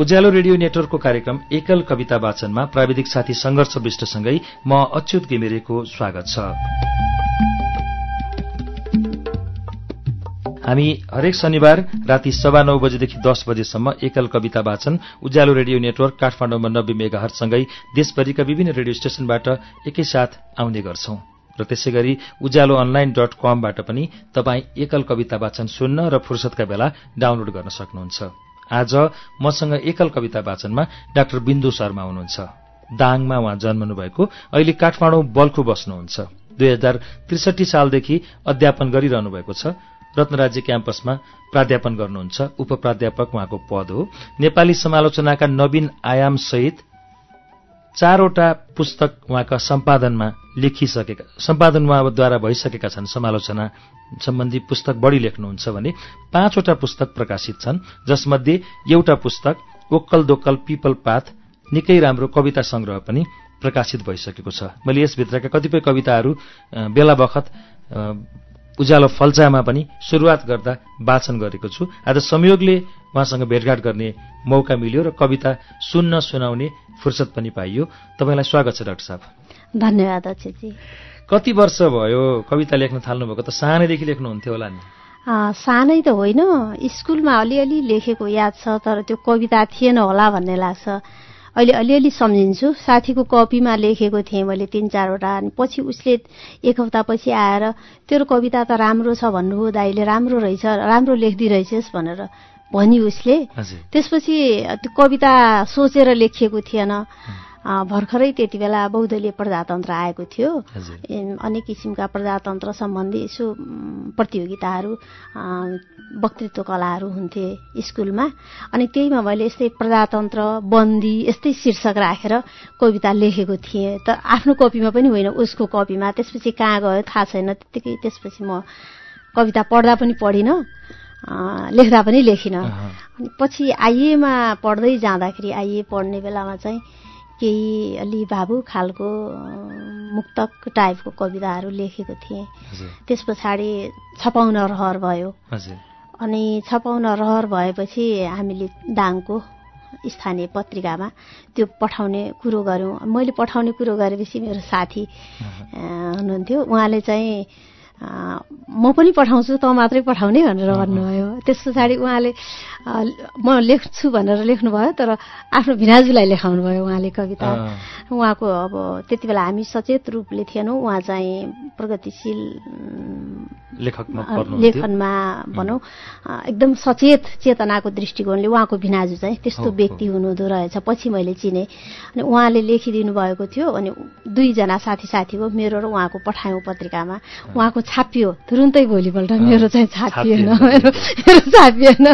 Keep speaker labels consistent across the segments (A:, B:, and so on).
A: उज्यालो radio नेटवर्कको कार्यक्रम एकल कविता वाचनमा प्राविधिक साथी संघर्ष विष्टसँगै म अच्युत घिमिरेको स्वागत छ। हामी हरेक शनिबार राति सवा नौ बजेदेखि दस बजेसम्म एकल कविता वाचन उज्यालो रेडियो नेटवर्क काठमाडौँमा नब्बे मेगाहरसँगै देशभरिका विभिन्न रेडियो स्टेशनबाट एकैसाथ आउने गर्छौं र त्यसै गरी उज्यालो अनलाइन डट कमबाट पनि तपाईँ एकल कविता वाचन सुन्न र फुर्सदका बेला डाउनलोड गर्न सक्नुहुन्छ। आज मसँग एकल कविता वाचनमा डाक्टर बिन्दु शर्मा हुनुहुन्छ। दाङमा उहाँ जन्मनु भएको अहिले काठमाडौँ बल्खु बस्नुहुन्छ। दुई हजार त्रिसठी सालदेखि अध्यापन गरिरहनु भएको छ। रत्नराज्य क्याम्पसमा प्राध्यापन गर्नुहुन्छ। उप प्राध्यापक उहाँको पद हो। नेपाली समालोचनाका नवीन आयामसहित चारवटा पुस्तक उहाँका सम्पादनमा लेखिसकेका सम्पादन उहाँद्वारा भइसकेका छन्। समालोचना सम्बन्धी पुस्तक बढी लेख्नुहुन्छ भने पाँचवटा पुस्तक प्रकाशित छन् जसमध्ये एउटा पुस्तक ओक्कल दोक्कल पिपल पाथ निकै राम्रो कविता संग्रह पनि प्रकाशित भइसकेको छ। मैले यसभित्रका कतिपय कविताहरू बेला बखत उज्यालो फल्चामा पनि सुरुवात गर्दा वाचन गरेको छु। आज संयोगले उहाँसँग भेटघाट गर्ने मौका मिल्यो र कविता सुन्न सुनाउने फुर्सद पनि पाइयो। तपाईँलाई स्वागत छ डाक्टर साहब।
B: धन्यवाद अक्षयजी।
A: कति वर्ष भयो कविता लेख्न थाल्नुभएको? त सानैदेखि लेख्नुहुन्थ्यो होला नि।
B: सानै त होइन। स्कुलमा अलिअलि लेखेको याद छ तर त्यो कविता थिएन होला भन्ने लाग्छ। अहिले अलिअलि सम्झिन्छु। साथीको कपीमा लेखेको थिएँ मैले तिन चारवटा अनि पछि उसले एक हप्तापछि आएर तेरो कविता त राम्रो छ भन्नुभयो दाइले राम्रो रहेछ राम्रो लेख्दी रहेछस् भनेर भनी उसले। त्यसपछि त्यो कविता सोचेर लेखिएको थिएन। भर्खरै त्यति बेला बौद्धलीय प्रजातन्त्र आएको थियो। अनेक किसिमका प्रजातन्त्र सम्बन्धी यसो प्रतियोगिताहरू वक्तृत्व कलाहरू हुन्थे स्कुलमा। अनि त्यहीमा मैले यस्तै प्रजातन्त्र बन्दी यस्तै शीर्षक राखेर कविता लेखेको थिएँ। त आफ्नो कपीमा पनि होइन उसको कपीमा। त्यसपछि कहाँ गयो थाहा छैन त्यत्तिकै त्यसपछि म कविता पढ्दा पनि पढिनँ लेख्दा पनि लेखिनँ। अनि पछि आइएमा पढ्दै जाँदाखेरि आइए पढ्ने बेलामा चाहिँ केही अलि भावु खालको मुक्तक टाइपको कविताहरू लेखेको थिएँ। त्यस पछाडि छपाउन रहर भयो। अनि छपाउन रहर भएपछि हामीले दाङको स्थानीय पत्रिकामा त्यो पठाउने कुरो गऱ्यौँ। मैले पठाउने कुरो गरेपछि मेरो साथी हुनुहुन्थ्यो। उहाँले चाहिँ म पनि पठाउँछु त मात्रै पठाउने भनेर भन्नुभयो। त्यस पछाडि उहाँले म लेख्छु भनेर लेख्नुभयो तर आफ्नो भिनाजुलाई लेखाउनु भयो उहाँले कविता। उहाँको अब त्यति बेला हामी सचेत रूपले थिएनौँ उहाँ चाहिँ प्रगतिशील लेखनमा भनौँ एकदम सचेत चेतनाको दृष्टिकोणले उहाँको भिनाजु चाहिँ त्यस्तो व्यक्ति हुनुहुँदो रहेछ पछि मैले चिने। अनि उहाँले लेखिदिनु भएको थियो अनि दुईजना साथी साथी हो मेरो र उहाँको पठायौँ पत्रिकामा। उहाँको छापियो। तुरुन्तै भोलिपल्ट मेरो चाहिँ छापिएन। मेरो छापिएन।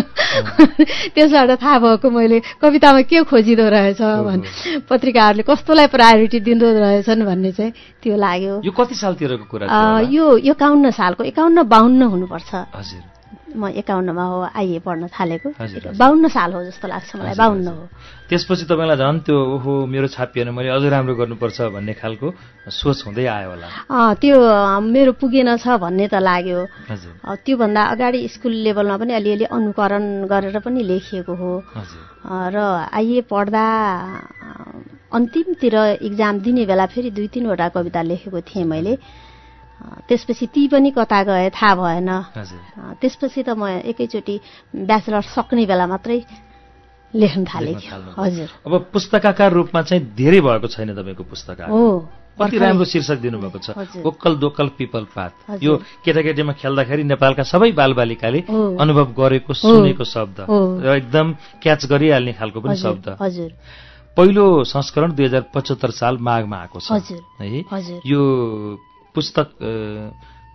B: त्यसबाट थाहा भएको मैले कवितामा के खोजिँदो रहेछ भने पत्रिकाहरूले कस्तोलाई प्रायोरिटी दिँदो रहेछन् भन्ने चाहिँ त्यो लाग्यो।
A: यो कति सालतिरको कुरा
B: यो एकाउन्न सालको एकाउन्न बाहन्न हुनुपर्छ। म एकाउन्नमा हो आइए पढ्न थालेको। बाहन्न साल हो जस्तो लाग्छ मलाई बाहन्न हो।
A: त्यसपछि तपाईँलाई झन् त्यो ओहो मेरो छापिएन मैले अझ राम्रो गर्नुपर्छ भन्ने खालको सोच हुँदै आयो होला।
B: त्यो मेरो पुगेन छ भन्ने त लाग्यो। त्योभन्दा अगाडि स्कुल लेभलमा पनि अलिअलि अनुकरण गरेर पनि लेखिएको हो। र आइए पढ्दा अन्तिमतिर इक्जाम दिने बेला फेरि दुई तिनवटा कविता लेखेको थिएँ मैले। त्यसपछि ती पनि कता गए थाहा भएन। त्यसपछि त म एकैचोटि ब्याचलर सक्ने बेला मात्रै लेख्न थालेँ हजुर।
A: अब पुस्तकाकार रूपमा चाहिँ धेरै भएको छैन तपाईँको पुस्तक
B: हो।
A: कति राम्रो शीर्षक दिनुभएको छ। ओक्कल दोक्कल पिपल पात। यो केटाकेटीमा खेल्दाखेरि नेपालका सबै बालबालिकाले अनुभव गरेको सुनेको शब्द। र एकदम क्याच गरिहाल्ने खालको पनि शब्द।
B: हजुर।
A: पहिलो संस्करण दुई हजार पचहत्तर साल माघमा आएको छ। है? यो पुस्तक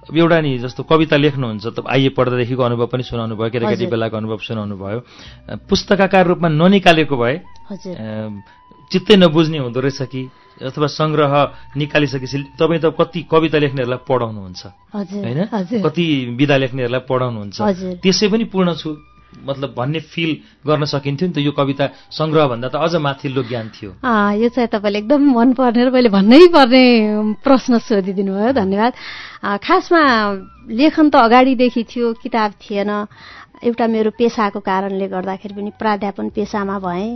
A: एउटा नि जस्तो कविता लेख्नुहुन्छ त आइए पढ्दादेखिको अनुभव पनि सुनाउनु भयो केटाकेटी बेलाको अनुभव सुनाउनु भयो। पुस्तकाकार रूपमा ननिकालेको भए चित्तै नबुझ्ने हुँदो रहेछ कि अथवा सङ्ग्रह निकालिसकेपछि तपाईँ त कति कविता लेख्नेहरूलाई पढाउनुहुन्छ होइन? कति विधा लेख्नेहरूलाई पढाउनुहुन्छ। त्यसै पनि पूर्ण छु। मतलब भन्ने फिल गर्न सकिन्थ्यो नि त यो कविता सङ्ग्रहभन्दा त अझ माथिल्लो ज्ञान थियो।
B: यो चाहिँ तपाईँले एकदम मनपर्ने र मैले भन्नै पर्ने प्रश्न सोधिदिनु भयो धन्यवाद खासमा लेखन त अगाडिदेखि थियो किताब थिएन। एउटा मेरो पेसाको कारणले गर्दाखेरि पनि प्राध्यापन पेसामा भएँ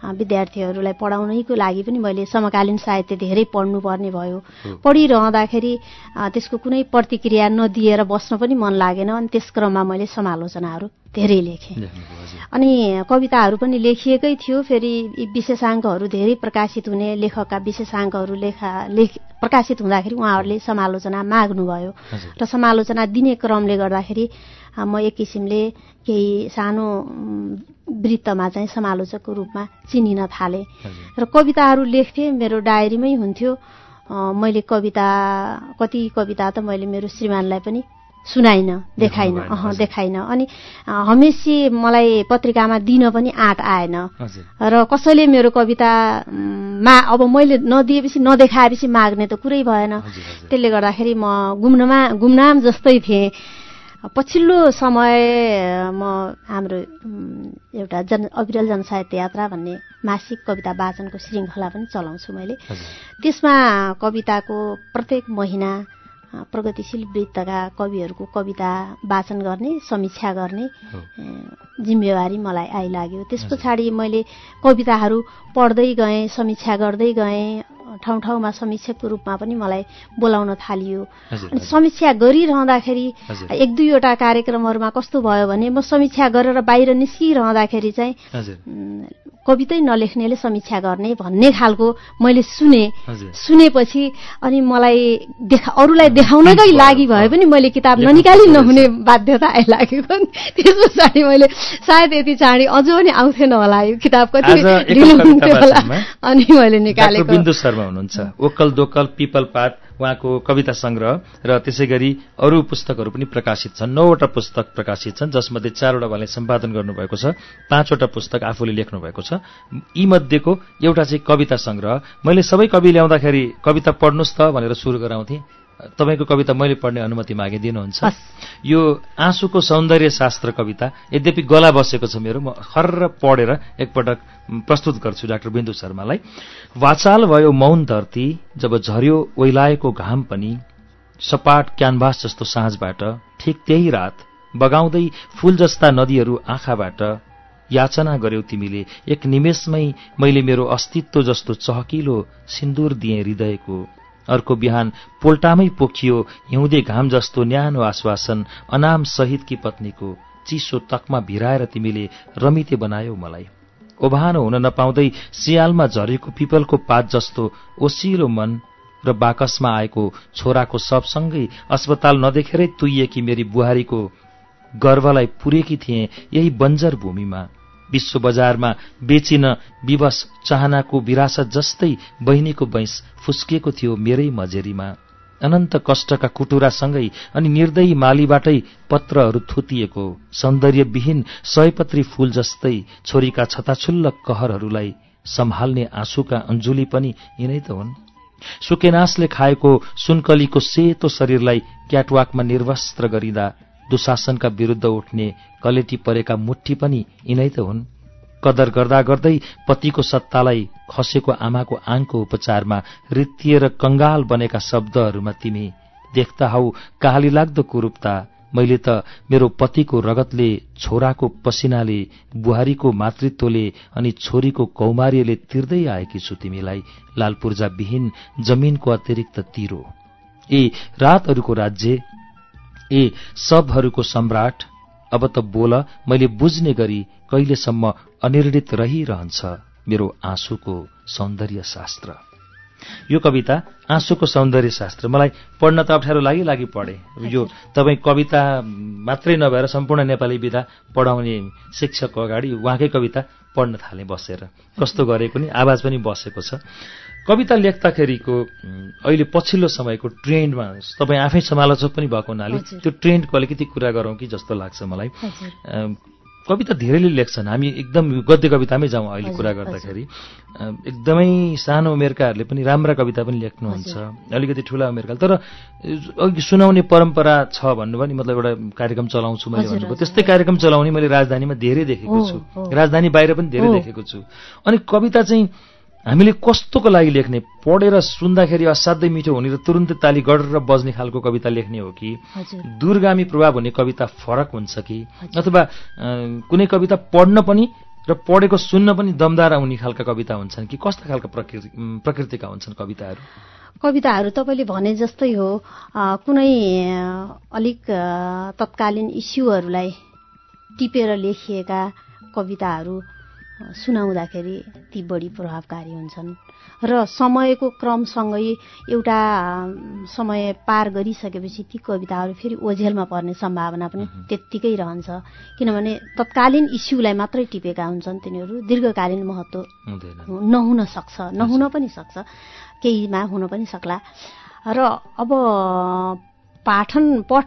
B: विद्यार्थीहरूलाई पढाउनैको लागि पनि मैले समकालीन साहित्य धेरै पढ्नुपर्ने भयो। पढिरहँदाखेरि त्यसको कुनै प्रतिक्रिया नदिएर बस्न पनि मन लागेन अनि त्यस क्रममा मैले समालोचनाहरू धेरै लेखेँ। अनि कविताहरू पनि लेखिएकै थियो फेरि विशेषाङ्कहरू धेरै प्रकाशित हुने लेखकका विशेषाङ्कहरू लेखा लेख प्रकाशित हुँदाखेरि उहाँहरूले समालोचना माग्नुभयो। र समालोचना दिने क्रमले गर्दाखेरि म एक किसिमले केही सानो वृत्तमा चाहिँ समालोचकको रूपमा चिनिन थालेँ। र कविताहरू लेख्थेँ मेरो डायरीमै हुन्थ्यो। मैले कविता कति कविता त मैले मेरो श्रीमानलाई पनि सुनाइन देखाइन अह देखाइन। अनि हमेसी मलाई पत्रिकामा दिन पनि आँट आएन। र कसैले मेरो कविता मा अब मैले नदिएपछि नदेखाएपछि माग्ने त कुरै भएन। त्यसले गर्दाखेरि म गुम्नमा गुमनाम जस्तै थिएँ। पछिल्लो समय म हाम्रो एउटा जन अविरल जनसाहित्य यात्रा भन्ने मासिक कविता वाचनको श्रृङ्खला पनि चलाउँछु मैले। त्यसमा कविताको प्रत्येक महिना प्रगतिशील वृत्तका कविहरूको कविता वाचन गर्ने समीक्षा गर्ने जिम्मेवारी मलाई आइलाग्यो। त्यस पछाडि मैले कविताहरू पढ्दै गएँ समीक्षा गर्दै गएँ ठाउँ ठाउँमा समीक्षकको रूपमा पनि मलाई बोलाउन थालियो। अनि समीक्षा गरिरहँदाखेरि एक दुईवटा कार्यक्रमहरूमा कस्तो भयो भने म समीक्षा गरेर बाहिर निस्किरहँदाखेरि चाहिँ कवितै नलेख्नेले समीक्षा गर्ने भन्ने खालको मैले सुने। सुनेपछि अनि मलाई देखा अरूलाई देखाउनकै लागि भए पनि मैले किताब ननिकाली नहुने बाध्यता आइलागेको त्यस पछाडि मैले सायद यति चाँडी अझ पनि आउँथेन होला यो किताब। कति ढिलो हुन्थ्यो होला। अनि मैले निकालेको।
A: शर्मा हुनुहुन्छ। ओकल दोकल पिपल पात उहाँको कविता संग्रह र त्यसै गरी अरू पुस्तकहरू पनि प्रकाशित छन्। नौवटा पुस्तक प्रकाशित छन् जसमध्ये चारवटा उहाँले सम्पादन गर्नुभएको छ पाँचवटा पुस्तक आफूले लेख्नु भएको छ यीमध्येको एउटा चाहिँ कविता संग्रह। मैले सबै कवि ल्याउँदाखेरि कविता पढ्नुहोस् त भनेर सुरु गराउँथेँ। तपाईँको कविता मैले पढ्ने अनुमति मागे दिनुहुन्छ। यो आँसुको सौन्दर्य शास्त्र कविता यद्यपि गला बसेको छ मेरो म खर्र पढेर एकपटक प्रस्तुत गर्छु डाक्टर बिन्दु शर्मालाई। वाचाल भयो मौन धरती जब झर्यो ओइलाएको घाम पनि सपाट क्यानभास जस्तो साँझबाट ठिक त्यही रात बगाउँदै फूल जस्ता नदीहरू आँखाबाट याचना गर्यौ तिमीले एक निमेषमै मैले मेरो अस्तित्व जस्तो चहकिलो सिन्दूर दिएँ हृदयको। अर्को बिहान पोल्टामै पोखियो हिउँदे घाम जस्तो न्यानो आश्वासन अनाम शहीदकी पत्नीको चिसो तकमा भिराएर तिमीले रमिते बनायौ मलाई। ओभानो हुन नपाउँदै सियालमा झरेको पिपलको पात जस्तो ओसिलो मन र बाकसमा आएको छोराको सबसँगै अस्पताल नदेखेरै तुइएकी मेरी बुहारीको गर्वलाई पुरेकी थिए यही बन्जर भूमिमा। विश्व बजारमा बेचिन विवश चाहनाको विरासत जस्तै बहिनीको बैंस फुस्किएको थियो मेरै मजेरीमा अनन्त कष्टका कुटुरासँगै अनि निर्दयी मालीबाटै पत्रहरू थुतिएको सौन्दर्यविहीन सयपत्री फूल जस्तै छोरीका छताछुल्ल कहरहरूलाई सम्हाल्ने आँसुका अञ्जुली पनि यिनै त हुन्। सुकेनासले खाएको सुनकलीको सेतो शरीरलाई क्याटवाकमा निर्वस्त्र गरिँदा दुशासनका विरूद्ध उठ्ने कलेटी परेका मुठी पनि यिनै त हुन्। कदर गर्दा गर्दै पतिको सत्तालाई खसेको आमाको आङको उपचारमा रित्तिएर कंगाल बनेका शब्दहरूमा तिमी देख्दा हौ कहाली लाग्दो कुरूपता। मैले त मेरो पतिको रगतले छोराको पसिनाले बुहारीको मातृत्वले अनि छोरीको कौमार्यले तिर्दै आएकी छु तिमीलाई लालपूर्जा विहीन जमिनको अतिरिक्त तिरो। ए रातहरूको राज्य ए सबहरूको सम्राट अब त बोल मैले बुझ्ने गरी कहिलेसम्म अनिर्णित रहिरहन्छ मेरो आँसुको सौन्दर्य शास्त्र यो कविता आँसुको सौन्दर्य शास्त्र मलाई पढ्न त अप्ठ्यारो लागि लागि पढे। यो तपाईँ कविता मात्रै नभएर सम्पूर्ण नेपाली विधा पढाउने शिक्षकको अगाडि उहाँकै कविता पढ्न थालेँ बसेर। कस्तो गरेको नि आवाज पनि बसेको छ। कविता लेख्दाखेरिको अहिले पछिल्लो समयको ट्रेन्डमा तपाईँ आफै समालोचक पनि भएको हुनाले त्यो ट्रेन्डको अलिकति कुरा गरौँ कि जस्तो लाग्छ मलाई। कविता धेरैले लेख्छन्। हामी एकदम गद्य कवितामै जाउँ अहिले कुरा गर्दाखेरि। एकदमै सानो उमेरकाहरूले पनि राम्रा कविता पनि लेख्नुहुन्छ। अलिकति ठुला उमेरका तर अघि सुनाउने परम्परा छ भन्नुभयो नि मतलब एउटा कार्यक्रम चलाउँछु मैले भन्नुभयो त्यस्तै कार्यक्रम चलाउने मैले राजधानीमा धेरै देखेको छु। राजधानी बाहिर पनि धेरै देखेको छु। अनि कविता चाहिँ हामीले कस्तोको लागि लेख्ने पढेर सुन्दाखेरि असाध्यै मिठो हुने र तुरुन्तै ताली गरेर बज्ने खालको कविता लेख्ने हो कि? दूरगामी प्रभाव हुने कविता फरक हुन्छ कि? अथवा कुनै कविता पढ्न पनि र पढेको सुन्न पनि दमदार आउने खालका कविता हुन्छन् कि? कस्ता खालका प्रकृति प्रकृतिका हुन्छन् कविताहरू?
B: कविताहरू तपाईँले भने जस्तै हो कुनै अलिक तत्कालीन इस्युहरूलाई टिपेर लेखिएका कविताहरू सुनाउँदाखेरि ती बढी प्रभावकारी हुन्छन्। र समयको क्रमसँगै एउटा समय पार गरिसकेपछि ती कविताहरू फेरि ओझेलमा पर्ने सम्भावना पनि त्यत्तिकै रहन्छ। किनभने तत्कालीन इस्युलाई मात्रै टिपेका हुन्छन् तिनीहरू दीर्घकालीन महत्त्व नहुन सक्छ नहुन पनि सक्छ केहीमा हुन पनि सक्ला। र अब पाठन पढ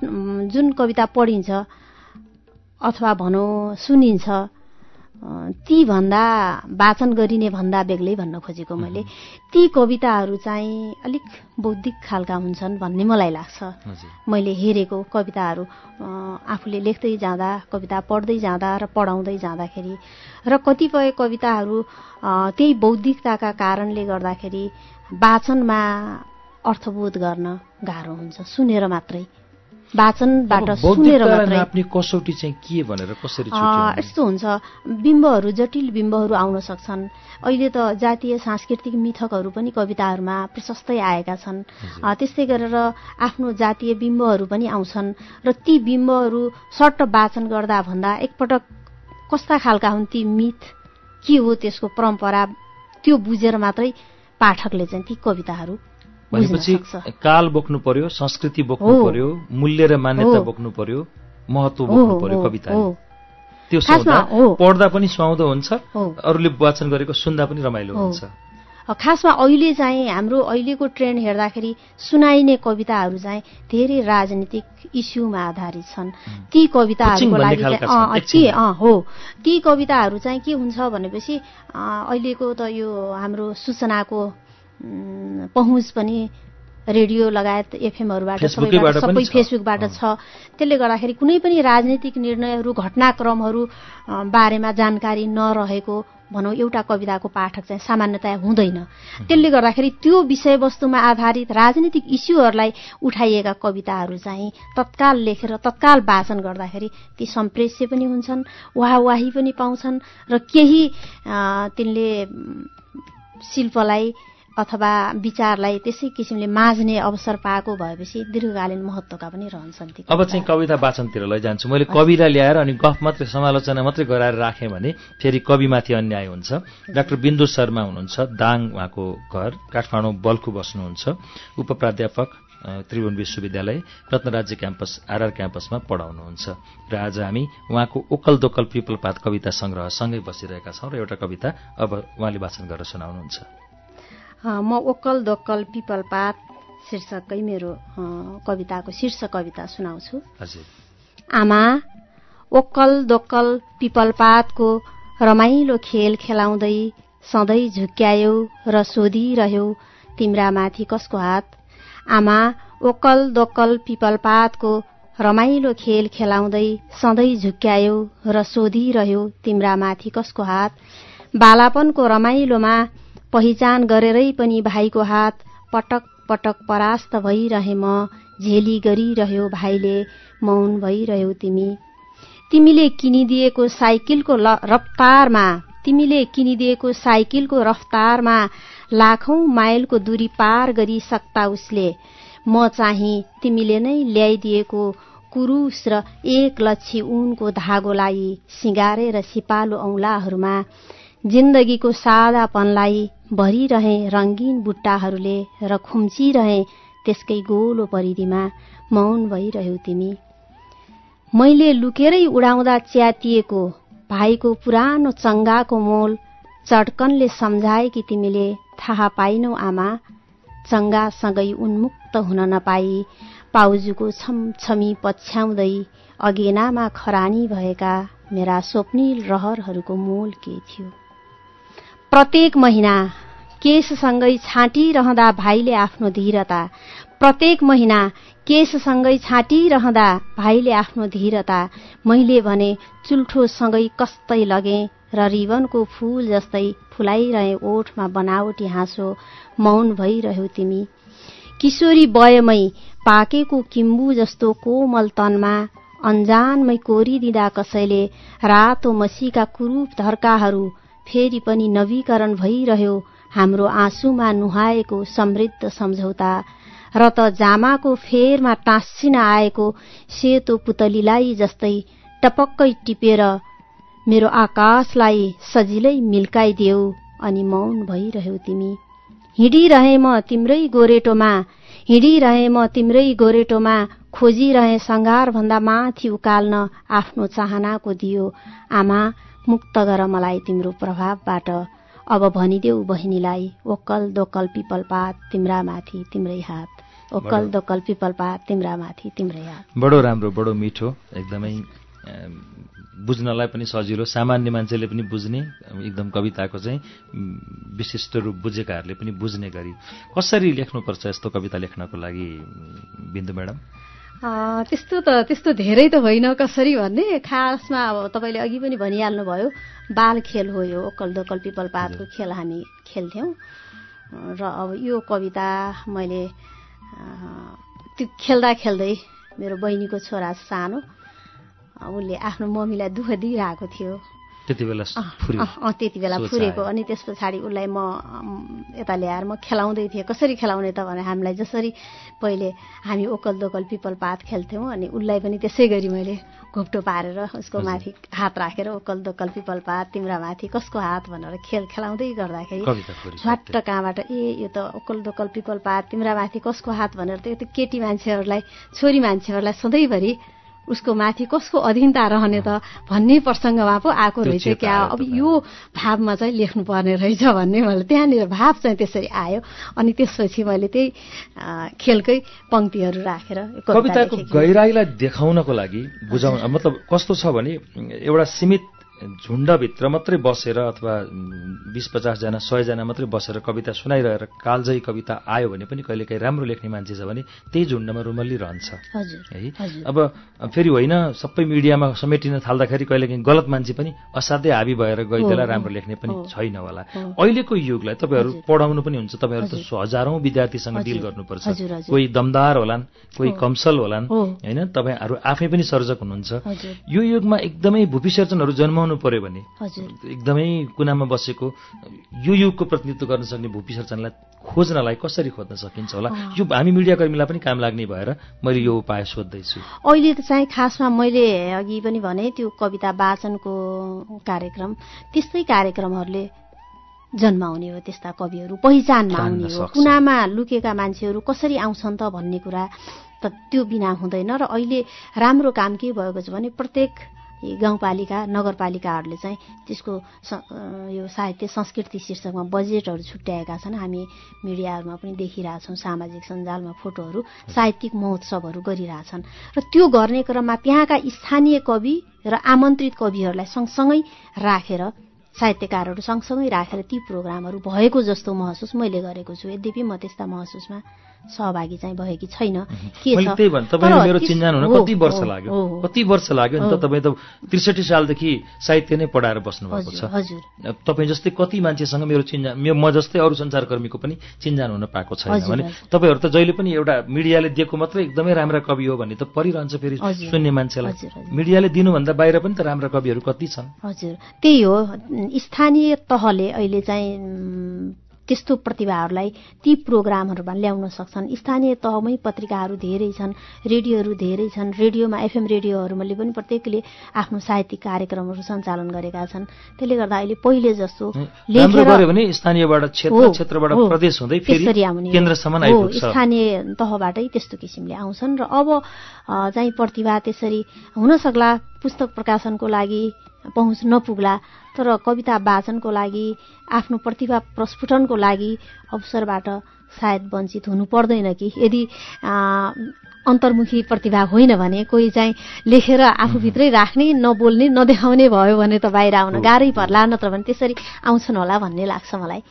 B: जुन कविता पढिन्छ अथवा भनौँ सुनिन्छ ती भन्दा वाचन गरिने भन्दा बेग्लै भन्न खोजेको मैले। ती कविताहरू चाहिँ अलिक बौद्धिक खालका हुन्छन् भन्ने मलाई लाग्छ। मैले हेरेको कविताहरू आफूले लेख्दै जाँदा कविता पढ्दै जाँदा र पढाउँदै जाँदाखेरि र कतिपय कविताहरू त्यही बौद्धिकताका कारणले गर्दाखेरि वाचनमा अर्थबोध गर्न गाह्रो हुन्छ सुनेर मात्रै। वाचनबाट सुनेर
A: मात्रै कसौटी चाहिँ के भनेर कसरी
B: यस्तो हुन्छ। बिम्बहरू जटिल बिम्बहरू आउन सक्छन्। अहिले त जातीय सांस्कृतिक मिथकहरू पनि कविताहरूमा प्रशस्तै आएका छन्। त्यस्तै गरेर आफ्नो जातीय बिम्बहरू पनि आउँछन् र ती बिम्बहरू सट्ट वाचन गर्दा भन्दा एकपटक कस्ता खालका हुन् ती मिथ? के हो त्यसको परम्परा? त्यो बुझेर मात्रै पाठकले चाहिँ ती कविताहरू
A: भनेपछि काल बोक्नु पर्यो संस्कृति बोक्नु पर्यो मूल्य र मान्यता बोक्नु पर्यो महत्व बोक्नु पर्यो कविता त्यो पढ्दा पनि सुहाउँदो हुन्छ अरूले वाचन गरेको सुन्दा पनि रमाइलो हुन्छ।
B: खासमा अहिले चाहिँ हाम्रो अहिलेको ट्रेन्ड हेर्दाखेरि सुनाइने कविताहरू चाहिँ धेरै राजनीतिक इस्युमा आधारित छन्। ती कविताहरूको लागि चाहिँ हो। ती कविताहरू चाहिँ के हुन्छ भनेपछि अहिलेको त यो हाम्रो सूचनाको पहुँच पनि रेडियो लगायत एफएमहरूबाट सबै फेसबुकबाट छ। त्यसले गर्दाखेरि कुनै पनि राजनीतिक निर्णयहरू घटनाक्रमहरू बारेमा जानकारी नरहेको भनौँ एउटा कविताको पाठक चाहिँ सामान्यतया हुँदैन। त्यसले गर्दाखेरि त्यो विषयवस्तुमा आधारित राजनीतिक इस्युहरूलाई उठाइएका कविताहरू चाहिँ तत्काल लेखेर तत्काल वाचन गर्दाखेरि ती सम्प्रेष्य पनि हुन्छन् वाहवाही पनि पाउँछन् र केही तिनले शिल्पलाई अथवा विचारलाई त्यसै किसिमले माझ्ने अवसर पाएको भएपछि दीर्घकालीन महत्वका पनि रहन्छन्
A: अब चाहिँ कविता वाचनतिर लैजान्छु। मैले कविलाई ल्याएर अनि गफ मात्रै समालोचना मात्रै गराएर राखेँ भने फेरि कविमाथि अन्याय हुन्छ। डाक्टर बिन्दु शर्मा हुनुहुन्छ दाङ उहाँको घर काठमाडौँ बल्खु बस्नुहुन्छ उप प्राध्यापक त्रिभुवन विश्वविद्यालय रत्नराज्य क्याम्पस आरआर क्याम्पसमा पढाउनुहुन्छ। र आज हामी उहाँको ओकल दोकल पिपलपात कविता सङ्ग्रहसँगै बसिरहेका छौँ र एउटा कविता अब उहाँले वाचन गरेर सुनाउनुहुन्छ।
B: म ओक्कल दोक्कल पिपलपात शीर्षककै मेरो कविताको शीर्ष कविता सुनाउँछु। आमा ओक्कल दोक्कल पिपलपातको रमाइलो खेल खेलाउँदै सधैँ झुक्क्यायौ र सोधिरह्यौ तिम्रा माथि कसको हात? आमा ओक्कल दोक्कल पिपलपातको रमाइलो खेल खेलाउँदै सधैँ झुक्क्यायौ र सोधिरह्यौ तिम्रा माथि कसको हात? बालापनको रमाइलोमा पहिचान गरेरै पनि भाइको हात पटक पटक परास्त भइरहे म झेली गरिरह्यो भाइले मौन भइरह्यौ तिमी। तिमीले किनिदिएको साइकलको रफ्तारमा तिमीले किनिदिएको साइकलको रफ्तारमा लाखौं माइलको दूरी पार गरिसक्ता उसले। म चाहिँ तिमीले नै ल्याइदिएको कुरुस र एक लक्षी उनको धागोलाई सिँगारेर सिपालु औंलाहरूमा जिन्दगीको सादापनलाई भरिरहे रङ्गीन बुट्टाहरूले र खुम्चिरहे त्यसकै गोलो परिधिमा मौन भइरह्यौ तिमी। मैले लुकेरै उडाउँदा च्यातिएको भाइको पुरानो चङ्गाको मोल चड्कनले सम्झाए कि तिमीले थाहा पाइनौ आमा चङ्गासँगै उन्मुक्त हुन नपाई पाउजूको छमछमी पछ्याउँदै अगेनामा खरानी भएका मेरा स्वप्निल रहरहरूको मूल के थियो? प्रत्येक महिना केससँगै छाँटिरहँदा भाइले आफ्नो धीरता। प्रत्येक महिना केससँगै छाँटिरहँदा भाइले आफ्नो धीरता। मैले भने चुल्ठोसँगै कस्तै लगे र रिबनको फूल जस्तै फुलाइरहे ओठमा बनावटी हाँसो मौन भइरह्यौ तिमी। किशोरी बयमै पाकेको किम्बु जस्तो कोमल तनमा अन्जानमै कोरिदिँदा कसैले रातो मसीका कुरूप धर्काहरू फेरि पनि नवीकरण भइरह्यो हाम्रो आँसुमा नुहाएको समृद्ध सम्झौता र त जामाको फेरमा टाँसिन आएको सेतो पुतलीलाई जस्तै टपक्कै टिपेर मेरो आकाशलाई सजिलै मिल्काइदेऊ अनि मौन भइरह्यौ तिमी। हिँडिरहे म तिम्रै गोरेटोमा हिँडिरहे म तिम्रै गोरेटोमा खोजिरहे सङ्घारभन्दा माथि उकाल्न आफ्नो चाहनाको दियो। आमा मुक्त गर मलाई तिम्रो प्रभावबाट। अब भनिदेऊ बहिनीलाई ओक्कल दोक्कल पिपलपात तिम्रा माथि तिम्रै हात। ओक्कल दोक्कल पिपलपात तिम्रा माथि तिम्रै हात।
A: बडो राम्रो बडो मिठो एकदमै बुझ्नलाई पनि सजिलो सामान्य मान्छेले पनि बुझ्ने एकदम कविताको चाहिँ विशिष्ट रूप बुझेकाहरूले पनि बुझ्ने गरी। कसरी लेख्नुपर्छ यस्तो कविता लेख्नको लागि बिन्दु म्याडम?
B: त्यस्तो त त्यस्तो धेरै त होइन कसरी भन्ने? खासमा अब तपाईँले अघि पनि भनिहाल्नुभयो बाल खेल हो यो ओकल दोकल पिपल पातको खेल हामी खेल्थ्यौँ। र अब यो कविता मैले त्यो खेल्दा खेल्दै मेरो बहिनीको छोरा सानो उसले आफ्नो मम्मीलाई दुःख दिइरहेको थियो।
A: त्यति बेला
B: त्यति बेला फुरेको अनि त्यस पछाडि उसलाई म यता ल्याएर म खेलाउँदै थिएँ। कसरी खेलाउने त भने हामीलाई जसरी पहिले हामी ओकल दोकल पिपल पात खेल्थ्यौँ अनि उसलाई पनि त्यसै गरी मैले घोप्टो पारेर उसको माथि हात राखेर ओकल दोकल पिपल पात तिम्रा माथि कसको हात भनेर खेल खेलाउँदै गर्दाखेरि झट्ट कहाँबाट ए यो त ओकल दोकल पिपल पात तिम्रा माथि कसको हात भनेर त यो त केटी मान्छेहरूलाई छोरी मान्छेहरूलाई सधैँभरि उसको माथि कसको अधीनता रहने त भन्ने प्रसङ्गमा पो आएको रहेछ क्या। अब यो भावमा चाहिँ लेख्नुपर्ने रहेछ भन्ने मैले त्यहाँनिर भाव चाहिँ त्यसरी आयो। अनि त्यसपछि मैले त्यही खेलकै पङ्क्तिहरू राखेर
A: कविताको गहिराईलाई देखाउनको लागि बुझाउन मतलब कस्तो छ भने एउटा सीमित झुन्डभित्र मात्रै बसेर अथवा बिस पचासजना सयजना मात्रै बसेर कविता सुनाइरहेर कालजयी कविता आयो भने पनि कहिलेकाहीँ राम्रो लेख्ने मान्छे छ भने त्यही झुन्डमा रुमल्ली रहन्छ। है? अब फेरि होइन सबै मिडियामा समेटिन थाल्दाखेरि कहिलेकाहीँ गलत मान्छे पनि असाध्यै हाबी भएर गइदेला राम्रो लेख्ने पनि छैन होला। अहिलेको युगलाई तपाईँहरू पढाउनु पनि हुन्छ तपाईँहरू त हजारौँ। विद्यार्थीसँग डिल गर्नुपर्छ। कोही दमदार होलान् कोही कमसल होलान् होइन? तपाईँहरू आफै पनि सर्जक हुनुहुन्छ। यो युगमा एकदमै भूपिसर्जनहरू जन्माउनु बनाउनु पर्यो भने एकदमै कुनामा बसेको यो युगको प्रतिनिधित्व गर्न सक्ने भूपी सर्जनलाई खोज्नलाई कसरी खोज्न सकिन्छ होला? यो हामी मिडियाकर्मीलाई पनि काम लाग्ने भएर मैले यो उपाय सोध्दैछु।
B: अहिले त चाहिँ खासमा मैले अघि पनि भने त्यो कविता वाचनको कार्यक्रम त्यस्तै कार्यक्रमहरूले जन्माउने हो त्यस्ता कविहरू पहिचानमा आउने हो। कुनामा लुकेका मान्छेहरू कसरी आउँछन् त भन्ने कुरा त त्यो बिना हुँदैन र अहिले राम्रो काम के भएको छ भने प्रत्येक गाउँपालिका नगरपालिकाहरूले चाहिँ त्यसको यो साहित्य संस्कृति शीर्षकमा बजेटहरू छुट्याएका छन्। हामी मिडियाहरूमा पनि देखिरहेछौँ सामाजिक सञ्जालमा फोटोहरू साहित्यिक महोत्सवहरू गरिरहेछन्। र त्यो गर्ने क्रममा त्यहाँका स्थानीय कवि र आमन्त्रित कविहरूलाई सँगसँगै राखेर साहित्यकारहरू सँगसँगै राखेर ती प्रोग्रामहरू भएको जस्तो महसुस मैले गरेको छु। यद्यपि म त्यस्ता महसुसमा सहभागी चाहिँ भएकी छैन।
A: के मेरो चिन्जान हुन कति वर्ष लाग्यो? कति वर्ष लाग्यो? नि त तपाईँ त त्रिसठी सालदेखि साहित्य नै पढाएर बस्नु भएको छ। तपाईँ जस्तै कति मान्छेसँग मेरो चिन्जान म जस्तै अरू सञ्चारकर्मीको पनि चिन्जान हुन पाएको छैन भने तपाईँहरू त जहिले पनि एउटा मिडियाले दिएको मात्रै एकदमै राम्रा कवि हो भन्ने त परिरहन्छ फेरि सुन्ने मान्छेलाई। मिडियाले दिनुभन्दा बाहिर पनि त राम्रा कविहरू कति छन्?
B: हजुर। त्यही हो। स्थानीय तहले अहिले चाहिँ त्यस्तो प्रतिभाहरूलाई ती प्रोग्रामहरूमा ल्याउन सक्छन्। स्थानीय तहमै पत्रिकाहरू धेरै छन् रेडियोहरू धेरै छन्। रेडियोमा एफएम रेडियोहरूले पनि प्रत्येकले आफ्नो साहित्यिक कार्यक्रमहरू सञ्चालन गरेका छन्। त्यसले गर्दा अहिले पहिले जस्तो स्थानीय तहबाटै त्यस्तो किसिमले आउँछन्। र अब चाहिँ प्रतिभा त्यसरी हुन सक्ला पुस्तक प्रकाशनको लागि पहुँच नपुग्ला। तर कविता वाचनको लागि आफ्नो प्रतिभा प्रस्फुटनको लागि अवसरबाट सायद वञ्चित हुनु पर्दैन कि। यदि अन्तर्मुखी प्रतिभा होइन भने कोही चाहिँ लेखेर आफूभित्रै राख्ने नबोल्ने नदेखाउने भयो भने त बाहिर आउन गाह्रै पर्ला। नत्र भने त्यसरी आउँछन् होला भन्ने लाग्छ मलाई।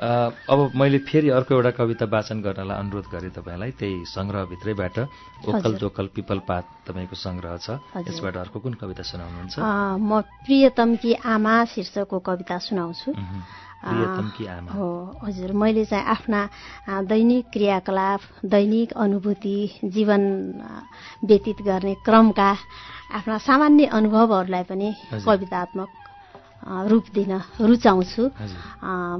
A: अब मैले फेरि अर्को एउटा कविता वाचन गर्नलाई अनुरोध गरेँ तपाईँलाई त्यही सङ्ग्रहभित्रैबाट ओकल जोकल पिपल पात तपाईँको सङ्ग्रह छ। त्यसबाट अर्को कुन कविता सुनाउनुहुन्छ?
B: म प्रियतमकी आमा शीर्षकको कविता सुनाउँछु। हो हजुर। मैले चाहिँ आफ्ना दैनिक क्रियाकलाप दैनिक अनुभूति जीवन व्यतीत गर्ने क्रमका आफ्ना सामान्य अनुभवहरूलाई पनि कवितात्मक रूप दिन रुचाउँछु।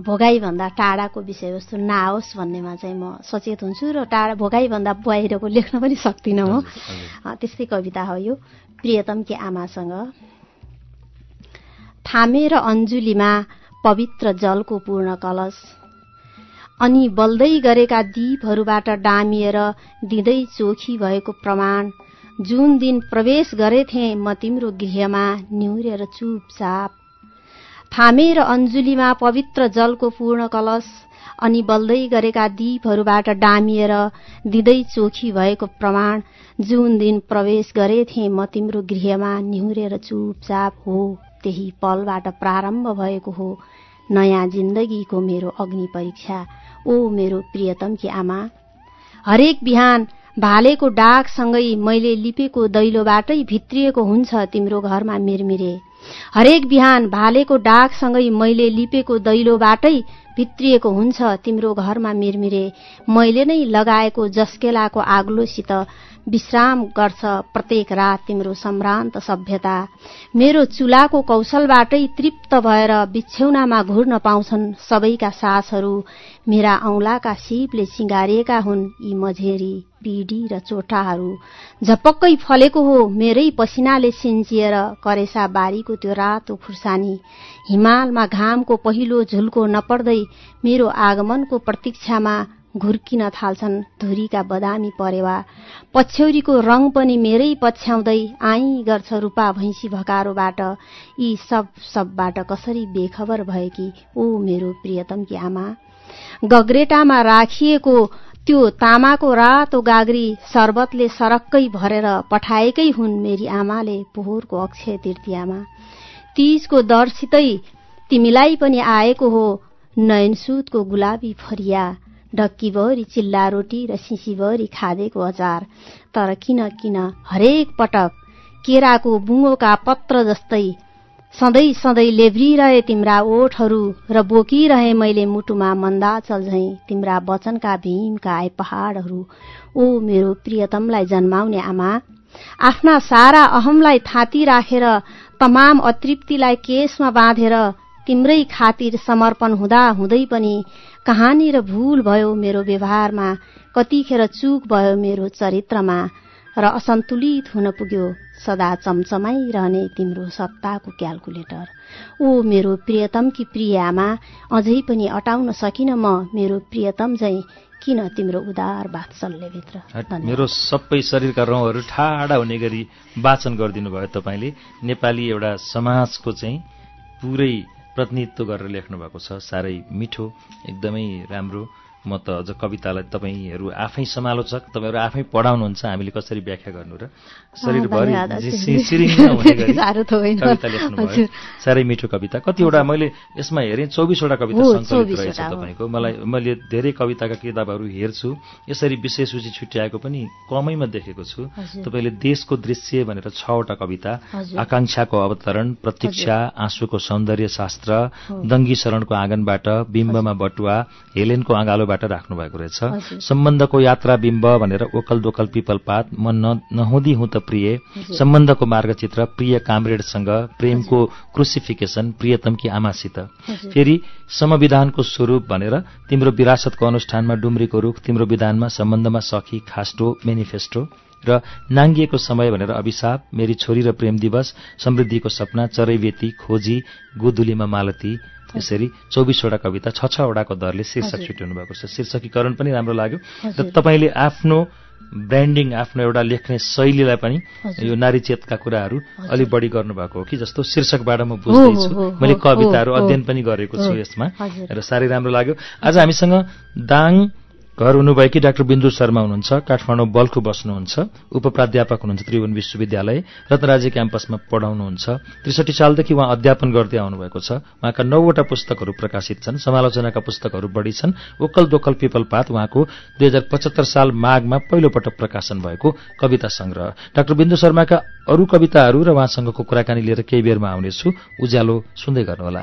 B: भोगाईभन्दा टाढाको विषयवस्तु नआओस् भन्नेमा चाहिँ म सचेत हुन्छु र टाढा भोगाईभन्दा बाहिरको लेख्न पनि सक्दिनँ म। त्यस्तै कविता हो यो। प्रियतमकी आमासँग? थामे र अञ्जुलीमा पवित्र जलको पूर्ण कलश। अनि बल्दै गरेका दीपहरूबाट डामिएर दिँदै चोखी भएको प्रमाण। जुन दिन प्रवेश गरेथे म तिम्रो गृहमा निहुरेर चुपचाप थामे र अञ्जुलीमा पवित्र जलको पूर्ण कलश अनि बल्दै गरेका दीपहरूबाट डामिएर दिँदै चोखी भएको प्रमाण जुन दिन प्रवेश गरेथे म तिम्रो गृहमा निहुरेर चुपचाप हो। त्यही पलबाट प्रारम्भ भएको हो। नयाँ जिन्दगीको मेरो अग्नि परीक्षा। ओ मेरो प्रियतमकी आमा? हरेक बिहान भालेको डाकसँगै मैले लिपेको दैलोबाटै भित्रिएको हुन्छ तिम्रो घरमा मिरमिरे। हरेक बिहान भालेको डाकसँगै मैले लिपेको दैलोबाटै भित्रिएको हुन्छ तिम्रो घरमा मिरमिरे। मैले नै लगाएको जस्केलाको आग्लोसित विश्राम गर्छ प्रत्येक रात तिम्रो सम्भ्रान्त सभ्यता। मेरो चुलाको कौशलबाटै तृप्त भएर बिछ्यौनामा घुर्न पाउँछन् सबैका सासहरू। मेरा औंलाका सिपले सिँगारिएका हुन् यी मझेरी पिडी र चोटाहरू झपक्कै फलेको हो मेरै पसिनाले सिन्चिएर करेसा बारीको त्यो रातो खुर्सानी। हिमालमा घामको पहिलो झुल्को नपर्दै मेरो आगमनको प्रतीक्षामा घुर्किन थाल्छन् धुरीका बदामी परेवा। पछ्यौरीको रङ पनि मेरै पछ्याउँदै आई गर्छ रूपा भैँसी भकारोबाट। यी सब सबबाट कसरी बेखबर भएकी ओ मेरो प्रियतमकी आमा? गग्रेटामा राखिएको त्यो तामाको रातो गाग्री शरबतले सरक्कै भरेर पठाएकै हुन् मेरी आमाले पोहोरको अक्षय तृतीयामा। तीजको दरसितै तिमीलाई पनि आएको हो नयनसुदको गुलाबी फरिया ढक्कीभरि चिल्ला रोटी र सिसीभरि खाँदेको अचार। तर किन किन हरेक पटक केराको बुङ्गोका पत्र जस्तै सधैँ सधैँ लेब्रिरहे तिम्रा ओठहरू र बोकिरहे मैले मुटुमा मन्दाचल झैँ तिम्रा वचनका भीमका आए पहाडहरू ओ मेरो प्रियतमलाई जन्माउने आमा आफ्ना सारा अहमलाई थाती राखेर तमाम अतृप्तिलाई केसमा बाँधेर तिम्रै खातिर समर्पण हुँदा हुँदै पनि कहाँनिर भूल भयो मेरो व्यवहारमा कतिखेर चुक भयो मेरो चरित्रमा र असन्तुलित हुन पुग्यो। सदा चमचमाइरहने तिम्रो सत्ताको क्यालकुलेटर। ओ मेरो प्रियतमकी प्रिय आमा अझै पनि अटाउन सकिन म मेरो प्रियतम चाहिँ किन तिम्रो उदार बात्सल्यभित्र
A: मेरो सबै शरीरका रौँहरू ठाडा हुने गरी वाचन गरिदिनु भयो तपाईँले। नेपाली एउटा समाजको चाहिँ पुरै प्रतिनिधित्व गरेर लेख्नु भएको छ। साह्रै मिठो एकदमै राम्रो। म त अझ कवितालाई तपाईँहरू आफै समालोचक तपाईँहरू आफै पढाउनुहुन्छ हामीले कसरी व्याख्या गर्नु र शरीरभरि कविता लेख्नुभयो। साह्रै मिठो कविता। कतिवटा मैले यसमा हेरेँ चौबिसवटा कविता सङ्कलित रहेछ तपाईँको। मलाई मैले धेरै कविताका किताबहरू हेर्छु। यसरी विषय सूची छुट्याएको पनि कमैमा देखेको छु। तपाईँले देशको दृश्य भनेर छवटा कविता आकांक्षाको अवतरण प्रतीक्षा आँसुको सौन्दर्य शास्त्र दङ्गी शरणको आँगनबाट बिम्बमा बटुवा हेलेनको आँगालो बाट राख्नु भएको रहेछ। सम्बन्धको यात्रा बिम्ब भनेर ओकल दोकल पिपल पात म नहुँदी हुँ त प्रिय। सम्बन्धको मार्गचित्र प्रिय कामरेडसँग प्रेमको क्रुसिफिकेसन प्रियतमकी आमासित। फेरि संविधानको स्वरूप भनेर तिम्रो विरासतको अनुष्ठानमा डुम्रीको रुख तिम्रो विधानमा सम्बन्धमा सखी खास्टो मेनिफेस्टो र नाङ्गिएको समय भनेर अभिशाप मेरी छोरी र प्रेम दिवस समृद्धिको सपना चरैवेती खोजी गोदुलीमा मालती यसरी चौबिसवटा कविता छ छवटाको दरले शीर्षक छुट्याउनु भएको छ। शीर्षकीकरण पनि राम्रो लाग्यो। र तपाईँले आफ्नो ब्रान्डिङ आफ्नो एउटा लेख्ने शैलीलाई पनि यो नारीचेतका कुराहरू अलिक बढी गर्नुभएको हो कि जस्तो शीर्षकबाट म बुझ्दैछु। मैले कविताहरू अध्ययन पनि गरेको छु यसमा र साह्रै राम्रो लाग्यो। आज हामीसँग दाङ घर हुनुभएकी डाक्टर बिन्दु शर्मा हुनुहुन्छ काठमाडौँ बल्खु बस्नुहुन्छ उप प्राध्यापक हुनुहुन्छ त्रिभुवन विश्वविद्यालय रत्नराजी क्याम्पसमा पढाउनुहुन्छ। त्रिसठी सालदेखि उहाँ अध्यापन गर्दै आउनुभएको छ। उहाँका नौवटा पुस्तकहरू प्रकाशित छन् समालोचनाका पुस्तकहरू बढी छन्। ओकल दोकल पिपल पात उहाँको दुई साल माघमा पहिलोपटक प्रकाशन भएको कविता संग्रह। डाक्टर बिन्दु शर्माका अरू कविताहरू र उहाँसँगको कुराकानी लिएर केही बेरमा आउनेछु। उज्यालो सुन्दै गर्नुहोला।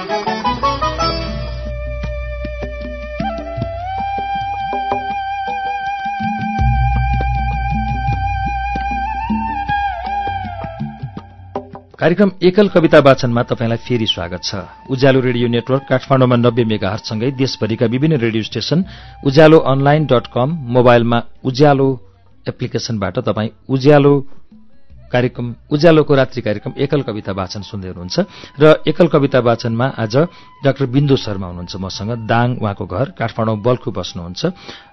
A: कार्यक्रम एकल कविता वाचनमा तपाईँलाई फेरि स्वागत छ। उज्यालो रेडियो नेटवर्क काठमाडौँमा नब्बे मेगाहरसँगै देशभरिका विभिन्न radio station Ujyaalo online dot com मोबाइलमा उज्यालो एप्लिकेशनबाट तपाईँ उज्यालो कार्यक्रम उज्यालोको रात्रि कार्यक्रम एकल कविता वाचन सुन्दै हुनुहुन्छ। र एकल कविता वाचनमा आज डाक्टर बिन्दु शर्मा हुनुहुन्छ मसँग। दाङ उहाँको घर काठमाडौँ बल्खु बस्नुहुन्छ।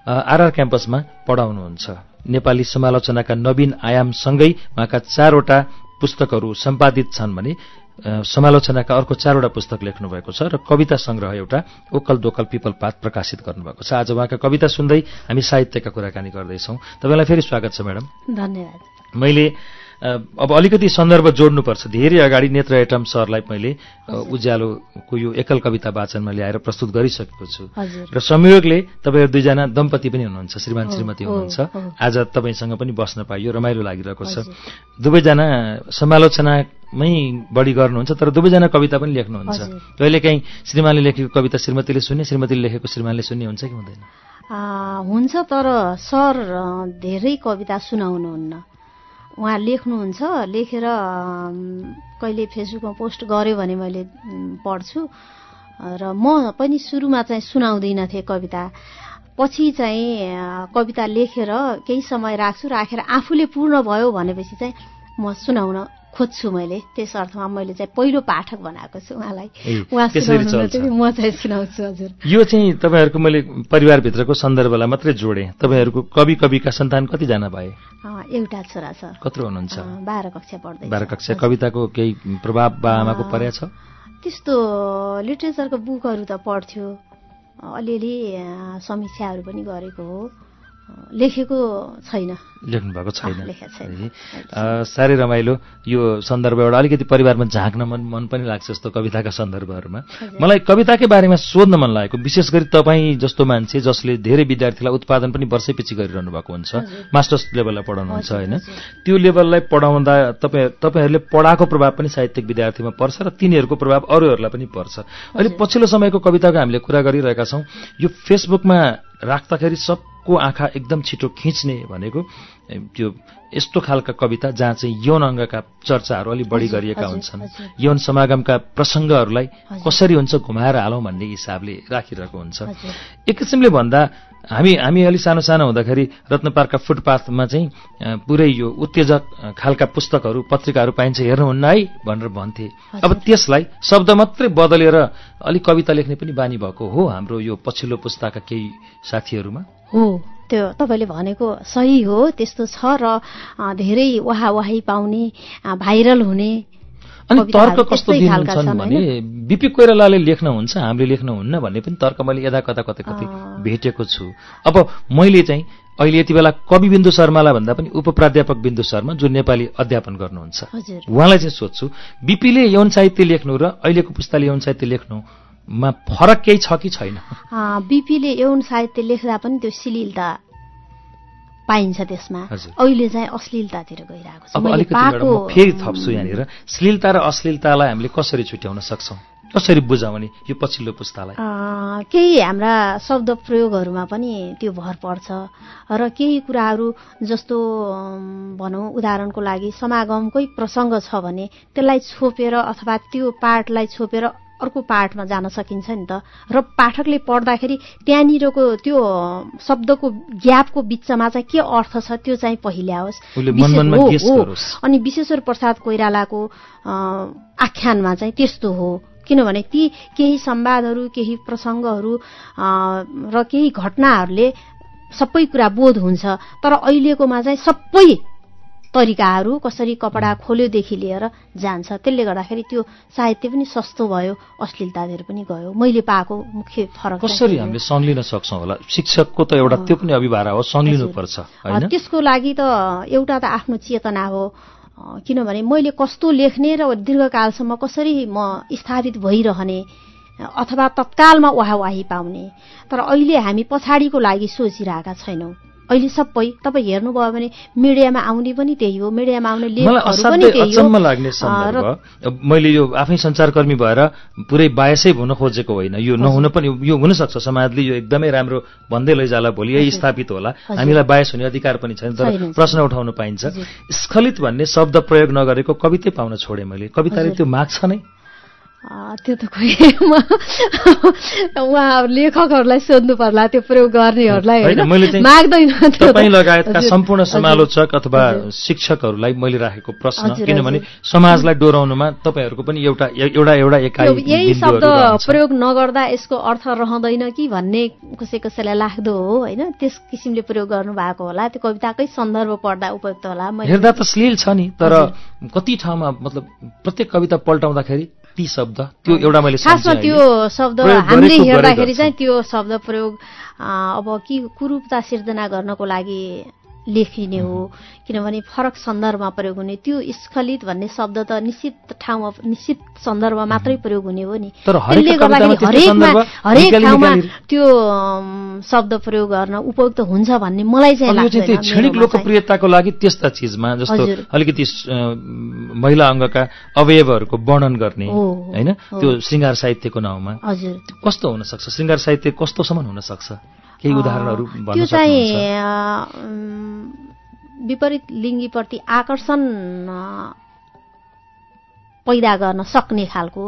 A: आरआर क्याम्पसमा पढाउनुहुन्छ। नेपाली समालोचनाका नवीन आयामसँगै उहाँका चारवटा पुस्तकहरू सम्पादित छन् भने समालोचनाका अर्को चारवटा पुस्तक लेख्नु भएको छ र कविता संग्रह एउटा ओकल दोकल पिपल पात प्रकाशित गर्नुभएको छ। आज उहाँका कविता सुन्दै हामी साहित्यका कुराकानी गर्दैछौँ। तपाईँलाई फेरि स्वागत छ म्याडम।
B: धन्यवाद।
A: मैले अब अलिकति सन्दर्भ जोड्नुपर्छ। धेरै अगाडि नेत्र एटम सरलाई मैले उज्यालोको यो एकल कविता वाचनमा ल्याएर प्रस्तुत गरिसकेको छु। र संयोगले तपाईँहरू दुईजना दम्पति पनि हुनुहुन्छ श्रीमान श्रीमती हुनुहुन्छ। आज तपाईँसँग पनि बस्न पाइयो रमाइलो लागिरहेको छ। दुवैजना समालोचनामै बढी गर्नुहुन्छ तर दुवैजना कविता पनि लेख्नुहुन्छ। कहिलेकाहीँ श्रीमानले लेखेको कविता श्रीमतीले सुन्ने श्रीमतीले लेखेको श्रीमानले सुन्ने हुन्छ कि हुँदैन?
B: हुन्छ तर सर धेरै कविता सुनाउनुहुन्न। उहाँ लेख्नुहुन्छ लेखेर कहिले फेसबुकमा पोस्ट गर्यो भने मैले पढ्छु। र म पनि सुरुमा चाहिँ सुनाउँदिनँ थिएँ कविता। पछि चाहिँ कविता लेखेर केही समय राख्छु राखेर आफूले पूर्ण भयो भनेपछि चाहिँ म सुनाउन खोज्छु मैले। त्यस अर्थमा मैले चाहिँ पहिलो पाठक बनाएको छु उहाँलाई। उहाँ म चाहिँ सुनाउँछु हजुर?
A: यो चाहिँ तपाईँहरूको मैले परिवारभित्रको सन्दर्भलाई मात्रै जोडेँ। तपाईँहरूको कवि कविका सन्तान कतिजना भए?
B: एउटा छोरा छ।
A: कत्रो हुनुहुन्छ?
B: बाह्र कक्षा पढ्दै
A: बाह्र कक्षा कविताको केही प्रभाव बा आमाको परेछ
B: त्यस्तो लिटरेचरको बुकहरू त पढ्थ्यो। अलिअलि समीक्षाहरू पनि गरेको हो। लेखेको छैन
A: लेख्नु भएको छैन साह्रै रमाइलो यो सन्दर्भ एउटा अलिकति परिवारमा झाँक्न मन मन पनि लाग्छ जस्तो कविताका सन्दर्भहरूमा मलाई कविताकै बारेमा सोध्न मन लागेको विशेष गरी तपाईँ जस्तो मान्छे जसले धेरै विद्यार्थीलाई उत्पादन पनि वर्षैपछि गरिरहनु भएको हुन्छ मास्टर्स लेभललाई पढाउनुहुन्छ होइन त्यो लेभललाई पढाउँदा तपाईँ तपाईँहरूले पढाएको प्रभाव पनि साहित्यिक विद्यार्थीमा पर्छ र तिनीहरूको प्रभाव अरूहरूलाई पनि पर्छ अहिले पछिल्लो समयको कविताको हामीले कुरा गरिरहेका छौँ यो फेसबुकमा राख्दाखेरि सबको आँखा एकदम छिटो खिच्ने भनेको त्यो यस्तो खालका कविता जहाँ चाहिँ यौन अङ्गका चर्चाहरू अलिक बढी गरिएका हुन्छन्। यौन समागमका प्रसङ्गहरूलाई कसरी हुन्छ घुमाएर हालौँ भन्ने हिसाबले राखिरहेको हुन्छ। एक किसिमले भन्दा हामी हामी अलिक सानो सानो हुँदाखेरि रत्न पार्कका फुटपाथमा चाहिँ पुरै यो उत्तेजक खालका पुस्तकहरू पत्रिकाहरू पाइन्छ हेर्नुहुन्न है भनेर भन्थे। अब त्यसलाई शब्द मात्रै बदलेर अलिक कविता लेख्ने पनि बानी भएको हो हाम्रो यो पछिल्लो पुस्ताका केही साथीहरूमा।
B: हो। त्यो तपाईँले भनेको सही हो त्यस्तो छ र धेरै वाहा वाही पाउने भाइरल हुने
A: अनि तर्क कस्तो दिन्छन् भने बिपी कोइरालाले लेख्नुहुन्छ हामीले लेख्नुहुन्न भन्ने पनि तर्क मैले यदा कता कतै कतै भेटेको छु। अब मैले चाहिँ अहिले यति बेला कवि बिन्दु शर्मालाई भन्दा पनि उप प्राध्यापक बिन्दु शर्मा जुन नेपाली अध्यापन गर्नुहुन्छ। उहाँलाई चाहिँ सोध्छु बिपीले यौन साहित्य लेख्नु र अहिलेको पुस्ताले यौन साहित्य लेख्नुमा फरक केही छ कि छैन?
B: बिपीले यौन साहित्य लेख्दा पनि त्यो शिलिलता पाइन्छ त्यसमा। अहिले चाहिँ अश्लीलतातिर गइरहेको छ।
A: अब अलिकति फेरि थप्छु यहाँनिर। श्लीलता र अश्लीलतालाई हामीले कसरी छुट्याउन सक्छौँ? कसरी बुझाउने यो पछिल्लो पुस्तालाई?
B: केही हाम्रा शब्द प्रयोगहरूमा पनि त्यो भर पर्छ। र केही कुराहरू जस्तो भनौँ उदाहरणको लागि समागमकै प्रसङ्ग छ भने त्यसलाई छोपेर अथवा त्यो पाठलाई छोपेर अर्को पाठमा जान सकिन्छ नि त। र पाठकले पढ्दाखेरि त्यहाँनिरको त्यो शब्दको ग्यापको बिचमा चाहिँ के अर्थ छ त्यो चाहिँ पहिल्याओस्। अनि विश्वेश्वर प्रसाद कोइरालाको आख्यानमा चाहिँ त्यस्तो हो। किनभने ती केही संवादहरू केही प्रसङ्गहरू र केही घटनाहरूले सबै कुरा बोध हुन्छ। तर अहिलेकोमा चाहिँ सबै तरिकाहरू कसरी कपडा खोल्योदेखि लिएर जान्छ त्यसले गर्दाखेरि त्यो साहित्य पनि सस्तो भयो अश्लीलतातिर पनि गयो। मैले पाएको मुख्य फरक
A: कसरी। हामीले संलिन सक्छौँ होला? शिक्षकको त एउटा त्यो पनि अभिभारा हो होइन?
B: त्यसको लागि त एउटा त आफ्नो चेतना हो। किनभने मैले कस्तो लेख्ने र दीर्घकालसम्म कसरी म स्थापित भइरहने अथवा तत्कालमा वाहवाही पाउने तर अहिले हामी पछाडिको लागि सोचिरहेका छैनौँ। अहिले सबै तपाईँ हेर्नुभयो भने मिडियामा आउने पनि त्यही हो मिडियामा आउने
A: लाग्ने मैले यो आफै सञ्चारकर्मी भएर पुरै बायसै हुन खोजेको होइन। यो नहुन पनि यो हुनसक्छ समाजले यो एकदमै राम्रो भन्दै लैजाला भोलि यही स्थापित होला। हामीलाई बायस हुने अधिकार पनि छैन तर। प्रश्न उठाउन पाइन्छ। स्खलित भन्ने शब्द प्रयोग नगरेको कवितै पाउन छोडेँ मैले। कविताले त्यो माग्छ नै।
B: त्यो त खोइ म- उहाँ लेखकहरूलाई सोध्नु पर्ला त्यो प्रयोग गर्नेहरूलाई।
A: तपाईँ लगायतका सम्पूर्ण। समालोचक अथवा शिक्षकहरूलाई मैले राखेको प्रश्न किनभने। समाजलाई डोराउनुमा तपाईँहरूको पनि एउटा एउटा एउटा एकाइ
B: यही शब्द। प्रयोग नगर्दा यसको अर्थ रहँदैन कि भन्ने कसै कसैलाई लाग्दो हो होइन त्यस किसिमले प्रयोग गर्नु भएको होला त्यो कविताकै सन्दर्भ पढ्दा उपयुक्त होला
A: हेर्दा त श्लील छ नि तर कति ठाउँमा मतलब प्रत्येक कविता पल्टाउँदाखेरि ती शब्द त्यो एउटा मैले
B: खासमा त्यो। शब्द हामीले हेर्दाखेरि चाहिँ त्यो शब्द प्रयोग अब कि कुरूपता सिर्जना गर्नको लागि लेखिने हो। किनभने फरक सन्दर्भमा प्रयोग हुने त्यो स्खलित भन्ने शब्द त निश्चित ठाउँमा निश्चित सन्दर्भमा मात्रै प्रयोग हुने हो नि। त्यसले गर्दाखेरि हरेकमा हरेक ठाउँमा त्यो शब्द प्रयोग गर्न उपयुक्त हुन्छ भन्ने मलाई चाहिँ लाग्दैन
A: क्षणिक। लोकप्रियताको लागि त्यस्ता चिजमा जस्तो। अलिकति महिला अङ्गका अवयवहरूको वर्णन गर्ने होइन। त्यो श्रृङ्गार साहित्यको नाउँमा।
B: हजुर।
A: कस्तो हुन सक्छ श्रृङ्गार साहित्य कस्तोसम्म हुन सक्छ केही उदाहरणहरू
B: त्यो चाहिँ विपरीत लिङ्गीप्रति आकर्षण पैदा गर्न सक्ने खालको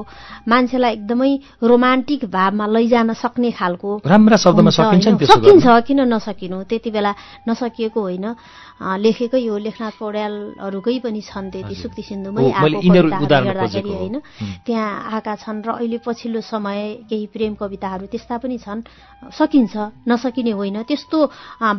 B: मान्छेलाई एकदमै रोमान्टिक भावमा लैजान सक्ने खालको
A: राम्रा शब्दमा सकिन्छ?
B: किन नसकिनु त्यति बेला नसकिएको होइन लेखेकै हो लेखनाथ पौड्यालहरूकै पनि छन् त्यति। सुक्ति सिन्धुमै आएको हेर्दाखेरि। होइन। त्यहाँ आएका छन् र अहिले पछिल्लो समय केही प्रेम कविताहरू त्यस्ता पनि छन् सकिन्छ नसकिने होइन त्यस्तो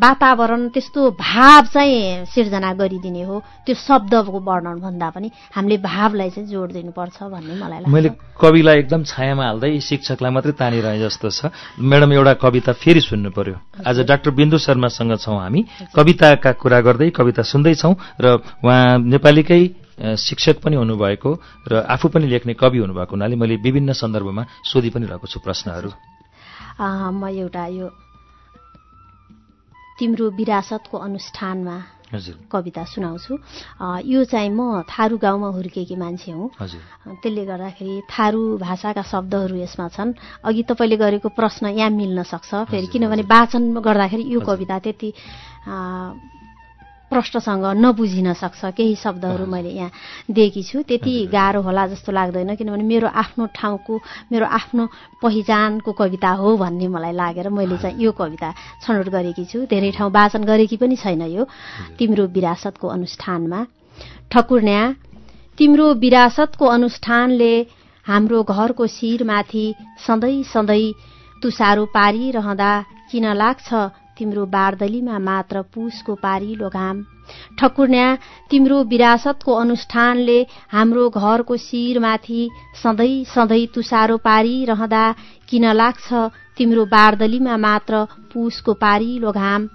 B: वातावरण त्यस्तो भाव चाहिँ सिर्जना गरिदिने हो त्यो शब्दको वर्णन भन्दा पनि हामीले भावलाई चाहिँ जोड दिनुपर्छ भन्ने मलाई लाग्छ।
A: मैले कविलाई एकदम छायामा हाल्दै शिक्षकलाई मात्रै तानिरहे जस्तो छ। म्याडम एउटा कविता फेरि सुन्नु पर्यो। आज डाक्टर बिन्दु शर्मासँग छौँ हामी। कविताका कुरा गर्दै कविता सुन्दैछौँ र उहाँ नेपालीकै शिक्षक पनि हुनुभएको र आफू पनि लेख्ने कवि हुनुभएको हुनाले मैले विभिन्न सन्दर्भमा सोधि पनि रहेको छु प्रश्नहरू।
B: म एउटा यो तिम्रो विरासतको अनुष्ठानमा कविता सुनाउँछु। यो चाहिँ म थारू गाउँमा हुर्केकी मान्छे हुँ। त्यसले गर्दाखेरि थारू भाषाका शब्दहरू यसमा छन्। अघि तपाईँले गरेको प्रश्न यहाँ मिल्न सक्छ। फेरि किनभने वाचन गर्दाखेरि यो कविता त्यति प्रष्टसँग नबुझिन सक्छ। केही शब्दहरू मैले यहाँ दिएकी छु। त्यति गाह्रो होला जस्तो लाग्दैन किनभने मेरो आफ्नो ठाउँको मेरो आफ्नो पहिचानको कविता हो भन्ने मलाई लागेर मैले चाहिँ यो कविता छनौट गरेकी छु। धेरै ठाउँ वाचन गरेकी पनि छैन यो। तिम्रो विरासतको अनुष्ठानमा। ठकुर्न्या तिम्रो विरासतको अनुष्ठानले हाम्रो घरको शिरमाथि सधैँ सधैँ तुसारो पारिरहँदा किन लाग्छ तिम्रो बारदलीमा मात्र पुसको पारिलो घाम ठकुर्न्या तिम्रो विरासतको अनुष्ठानले हाम्रो घरको शिरमाथि सधैँ सधैँ तुसारो पारिरहँदा किन लाग्छ तिम्रो बारदलीमा मात्र पुसको पारिलो घाम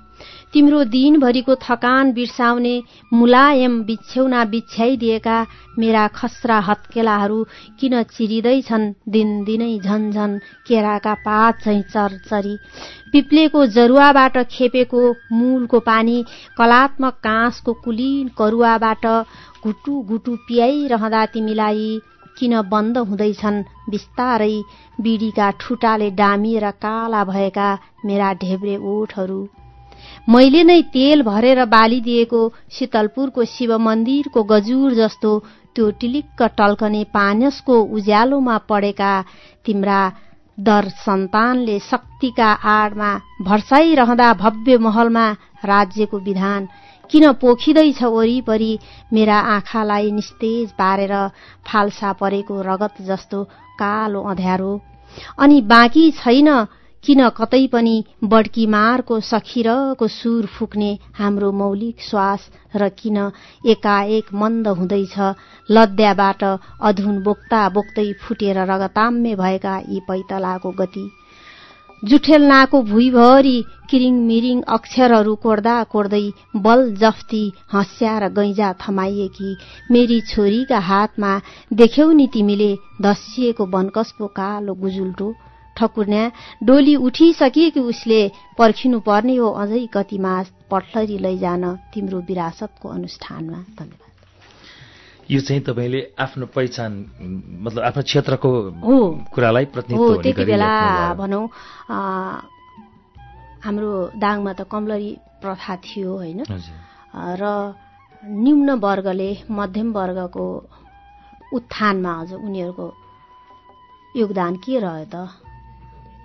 B: तिम्रो दिनभरिको थकान बिर्साउने मुलायम बिछ्यौना बिछ्याइदिएका मेरा खस्रा हत्केलाहरू किन चिरिँदैछन्? दिनदिनै झन्झन केराका पात झैँ चरचरी। पिप्लेको जरुवाबाट खेपेको मूलको पानी कलात्मक काँसको कुलिन करुवाबाट घुटु घुटु पियाइरहँदा तिमीलाई किन बन्द हुँदैछन्? बिस्तारै बिडीका ठुटाले डामिएर काला भएका मेरा ढेब्रे ओठहरू। मैले नै तेल भरेर बालिदिएको शीतलपुरको शिव मन्दिरको गजुर जस्तो त्यो टिलिक्क टल्कने पानसको उज्यालोमा पढेका तिम्रा दर सन्तानले शक्तिका आडमा भर्साइरहँदा भव्य महलमा राज्यको विधान किन पोखिँदैछ वरिपरि मेरा आँखालाई निस्तेज पारेर फाल्सा परेको रगत जस्तो कालो अँध्यारो? अनि बाँकी छैन किन कतै पनि बड्की मारको सखिरको सुर फुक्ने हाम्रो मौलिक श्वास र किन एकाएक मन्द हुँदैछ लद्याबाट अधुन बोक्ता बोक्दै फुटेर रगताम्य भएका यी पैतलाको गति। जुठेलनाको भुइँभरि किरिङ मिरिङ अक्षरहरू कोर्दा कोर्दै बल जफ्ती हँस्या र गैजा थमाइएकी मेरी छोरीका हातमा देख्यौ नि तिमीले धसिएको बनकसको कालो गुजुल्टो। ठकुर्न्या डोली उठिसके कि उसले पर्खिनु पर्ने हो अझै कति मास पट्लरी लैजान तिम्रो विरासतको अनुष्ठानमा। धन्यवाद।
A: यो चाहिँ तपाईँले आफ्नो पहिचान मतलब आफ्नो क्षेत्रको
B: हो।
A: कुरालाई
B: हो
A: प्रतिनिधित्व
B: त्यति बेला भनौँ हाम्रो दाङमा त कमलरी प्रथा थियो होइन? र निम्न वर्गले मध्यम वर्गको उत्थानमा अझ उनीहरूको योगदान के रह्यो त?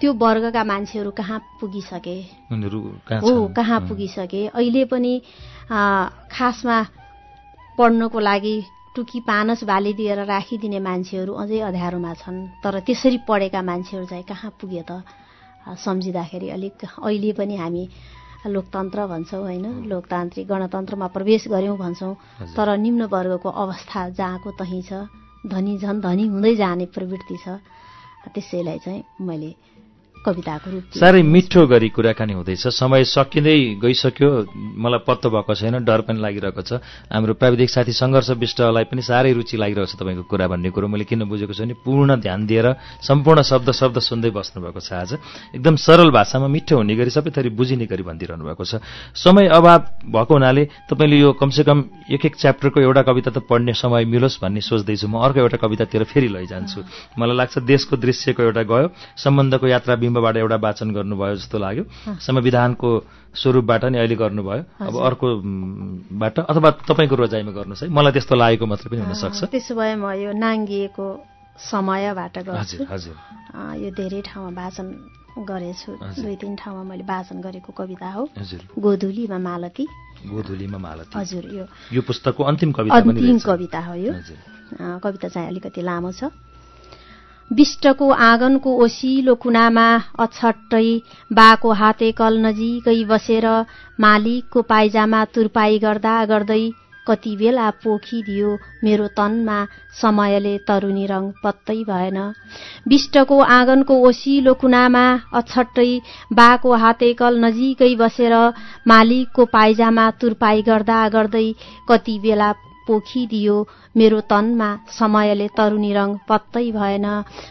B: त्यो वर्गका मान्छेहरू कहाँ पुगिसके? हो? कहाँ पुगिसके? अहिले पनि खासमा पढ्नको लागि टुकी पानस बालिदिएर राखिदिने मान्छेहरू अझै अँध्यारोमा छन्। तर त्यसरी पढेका मान्छेहरू चाहिँ कहाँ पुगे त? सम्झिँदाखेरि अलिक अहिले पनि हामी लोकतन्त्र भन्छौँ होइन? लोकतान्त्रिक गणतन्त्रमा प्रवेश गऱ्यौँ भन्छौँ। तर निम्न वर्गको अवस्था जहाँको तहीँ छ धनी झन् धनी हुँदै जाने प्रवृत्ति छ। त्यसैलाई चाहिँ मैले कविताको रूप।
A: साह्रै मिठो गरी कुराकानी हुँदैछ। समय सकिँदै गइसक्यो। मलाई पत्तो भएको छैन डर पनि लागिरहेको छ। हाम्रो प्राविधिक साथी सङ्घर्ष विष्टलाई पनि साह्रै रुचि लागिरहेको छ तपाईँको कुरा भन्ने कुरो। मैले किन बुझेको छु भने पूर्ण ध्यान दिएर सम्पूर्ण शब्द शब्द सुन्दै बस्नुभएको छ आज। एकदम सरल भाषामा मिठो हुने गरी सबै थरी बुझिने गरी भनिदिइरहनु भएको छ। समय अभाव भएको हुनाले तपाईँले यो कमसेकम एक एक च्याप्टरको एउटा कविता त पढ्ने समय मिलोस् भन्ने सोच्दैछु। म अर्को एउटा कवितातिर फेरि लैजान्छु। मलाई लाग्छ देशको दृश्यको एउटा गयो। सम्बन्धको यात्रा बिम्बबाट एउटा वाचन गर्नुभयो जस्तो लाग्यो। संविधानको स्वरूपबाट नि अहिले गर्नुभयो। अब अर्को उम्, बाट अथवा तपाईँको रोजाइमा गर्नुहोस् है। मलाई त्यस्तो लागेको मात्र पनि हुनसक्छ
B: त्यसो भए म यो नाङ्गिएको समयबाट गर्छु। यो धेरै ठाउँमा वाचन गरेछु। दुई तिन ठाउँमा मैले वाचन गरेको कविता हो। गोधुलीमा मालती।
A: गोधुलीमा मालती।
B: हजुर यो
A: यो पुस्तकको अन्तिम कविता
B: अन्तिम। कविता हो यो। कविता चाहिँ अलिकति लामो छ। विष्टको आँगनको ओसिलो कुनामा अछट्टै बाको हाते कल नजिकै बसेर मालिकको पाइजामा तुर्पाई गर्दा गर्दै कति बेला पोखिदियो मेरो तनमा समयले तरुनी रङ पत्तै भएन। विष्टको आँगनको ओसिलो कुनामा अछट्टै बाको हाते कल नजिकै बसेर मालिकको पाइजामा तुर्पाई गर्दा गर्दै कति बेला पोखिदियो। मेरो तनमा समयले तरुनी रङ पत्तै भएन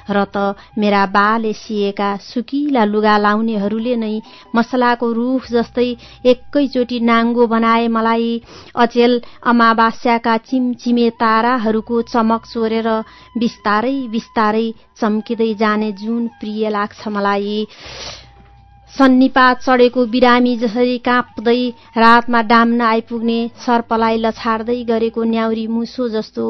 B: र त मेरा बाले सिएका सुकिला लुगा लाउनेहरूले नै मसलाको रूख जस्तै एकैचोटि नाङ्गो बनाए मलाई अचेल अमावास्याका चिमचिमे ताराहरूको चमक चोरेर बिस्तारै बिस्तारै चम्किँदै जाने जुन प्रिय लाग्छ मलाई। सन्निपात चढेको बिरामी जसरी काँप्दै रातमा डाम्न आइपुग्ने सर्पलाई लछाड्दै गरेको न्याउरी मुसो जस्तो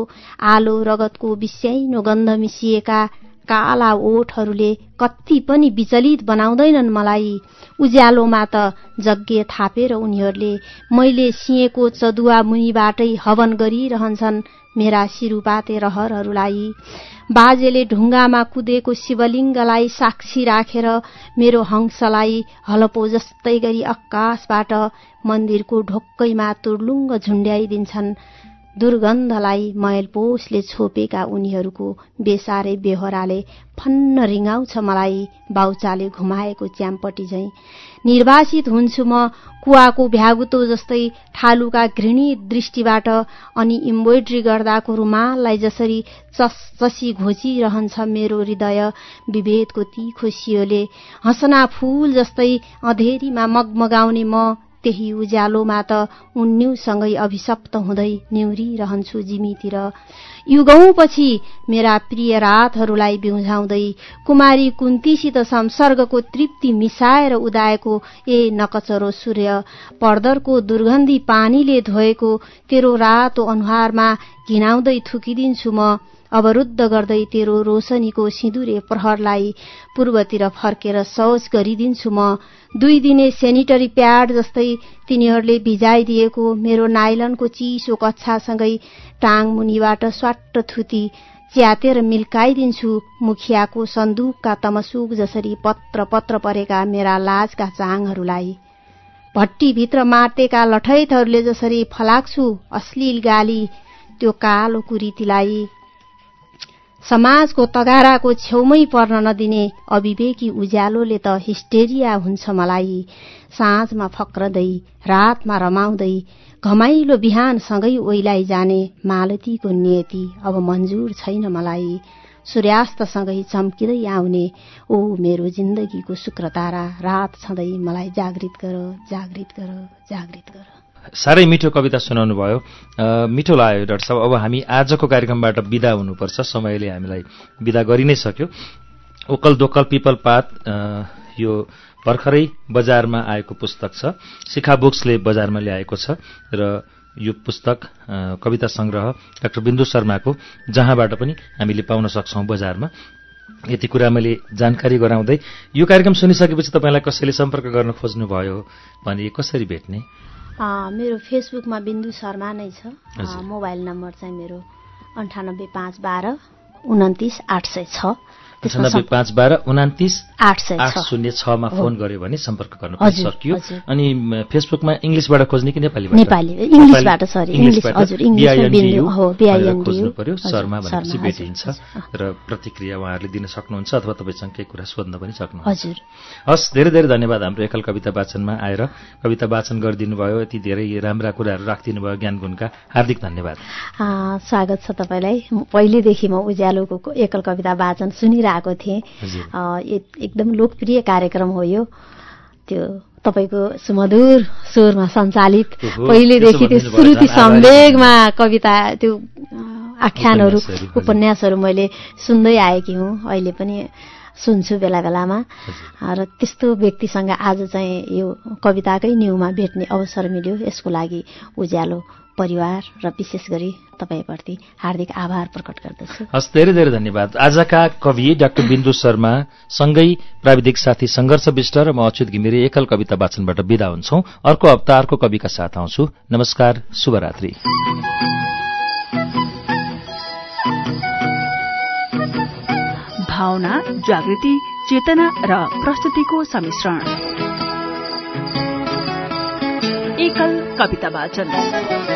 B: आलो रगतको बिस्याइनो गन्ध मिसिएका काला ओठहरूले कति पनि विचलित बनाउँदैनन् मलाई। उज्यालोमा त जग्गे थापेर उनीहरूले मैले सिएको चदुवा मुनिबाटै हवन गरिरहन्छन् मेरा सिरुपाते रहरहरूलाई। बाजेले ढुङ्गामा कुदेको शिवलिङ्गलाई साक्षी राखेर मेरो हंसलाई हलपो जस्तै गरी आकाशबाट मन्दिरको ढोक्कैमा तुर्लुङ्ग झुन्ड्याइदिन्छन्। दुर्गन्धलाई मैलपोसले छोपेका उनीहरूको बेसारे बेहोराले फन्न रिङाउँछ मलाई बाउचाले घुमाएको च्याम्पटी झैँ। निर्वासित हुन्छु म कुवाको भ्यागुतो जस्तै ठालुका घृणित दृष्टिबाट अनि इम्ब्रोइड्री गर्दाको रुमाललाई जसरी चसचसी घोचिरहन्छ मेरो हृदय विभेदको तीखो सियोले। हँसना फूल जस्तै अँधेरीमा मगमगाउने म त्यही उज्यालोमा त उन्युसँगै अभिशप्त हुँदै निहुरिरहन्छु जिमीतिर। युगौँपछि मेरा प्रिय रातहरूलाई बिउझाउँदै कुमारी कुन्तीसित संसर्गको तृप्ति मिसाएर उदाएको ए नकचरो सूर्य पर्दरको दुर्गन्धी पानीले धोएको तेरो रातो अनुहारमा घिनाउँदै थुकिदिन्छु म। अवरुद्ध गर्दै तेरो रोशनीको सिँदुरे प्रहरलाई पूर्वतिर फर्केर शौच गरिदिन्छु म। दुई दिने सेनिटरी प्याड जस्तै तिनीहरूले भिजाइदिएको मेरो नाइलनको चिसो कच्छासँगै टाङ मुनिबाट स्वाट्ट थुती च्यातेर मिल्काइदिन्छु मुखियाको सन्दुकका तमसुक जसरी पत्र पत्र परेका मेरा लाजका चाङहरूलाई। भट्टीभित्र माटेका लठैतहरूले जसरी फलाक्छु अश्लील गाली त्यो कालो कुरीतिलाई समाजको तगाराको छेउमै पर्न नदिने अविवेकी उज्यालोले त हिस्टेरिया हुन्छ मलाई। साँझमा फक्रदै रातमा रमाउँदै घमाइलो बिहानसँगै ओइलाई जाने मालतीको नियति अब मन्जुर छैन मलाई। सूर्यास्तसँगै चम्किँदै आउने ओ मेरो जिन्दगीको शुक्रतारा रात छँदै मलाई जागृत गर जागृत गर जागृत गर।
A: साह्रै मिठो कविता सुनाउनु भयो मिठो लाग्यो डाक्टर साहब। अब हामी आजको कार्यक्रमबाट विदा हुनुपर्छ। समयले हामीलाई विदा गरि नै सक्यो। ओकल दोकल पिपल पात यो भर्खरै बजारमा आएको पुस्तक छ। शिखा बुक्सले बजारमा ल्याएको छ र यो पुस्तक कविता संग्रह डाक्टर बिन्दु शर्माको जहाँबाट पनि हामीले पाउन सक्छौँ बजारमा। यति कुरा मैले जानकारी गराउँदै यो कार्यक्रम सुनिसकेपछि तपाईँलाई कसैले सम्पर्क गर्न खोज्नुभयो भने कसरी भेट्ने?
B: मेरो फेसबुकमा बिन्दु शर्मा नै छ। मोबाइल नम्बर चाहिँ मेरो अन्ठानब्बे पाँच बाह्र उन्तिस आठ सय छ।
A: पन्चानब्बे पाँच बाह्र उनातिस आठ शून्य छमा फोन गर्यो भने सम्पर्क गर्न सकियो अनि फेसबुकमा इङ्ग्लिसबाट खोज्ने कि नेपाली पर्यो। शर्मा भनेपछि भेटिन्छ र प्रतिक्रिया उहाँहरूले दिन सक्नुहुन्छ अथवा तपाईँसँग केही कुरा सोध्न पनि सक्नुहुन्छ। हस् धेरै धेरै धन्यवाद हाम्रो एकल कविता वाचनमा आएर। कविता वाचन गरिदिनु भयो यति धेरै राम्रा कुराहरू राखिदिनु भयो ज्ञान गुणका हार्दिक धन्यवाद।
B: स्वागत छ तपाईँलाई। पहिलेदेखि म उज्यालोको एकल कविता वाचन सुनिरहेको आएको थिएँ। एकदम लोकप्रिय कार्यक्रम हो यो। त्यो तपाईँको सुमधुर स्वरमा सञ्चालित पहिलेदेखि त्यो श्रुति सम्वेगमा कविता त्यो आख्यानहरू उपन्यासहरू मैले सुन्दै आएकी हुँ। अहिले पनि सुन्छु बेला बेलामा। र त्यस्तो व्यक्तिसँग आज चाहिँ यो कविताकै न्युमा भेट्ने अवसर मिल्यो। यसको लागि उज्यालो परिवार र विशेष गरी तपाईँप्रति हार्दिक आभार प्रकट गर्दछु।
A: हस् धेरै धेरै धन्यवाद। आजका कवि डाक्टर बिन्दु शर्मा सँगै प्राविधिक साथी संघर्ष विष्ट र म अच्युत घिमिरे एकल कविता वाचनबाट विदा हुन्छौ। अर्को हप्ता अर्को कविका साथ आउँछु। नमस्कार शुभरात्री।
C: भावना जागृति चेतना र प्रस्तुतिको सम्मिश्रण एकल कविता वाचन।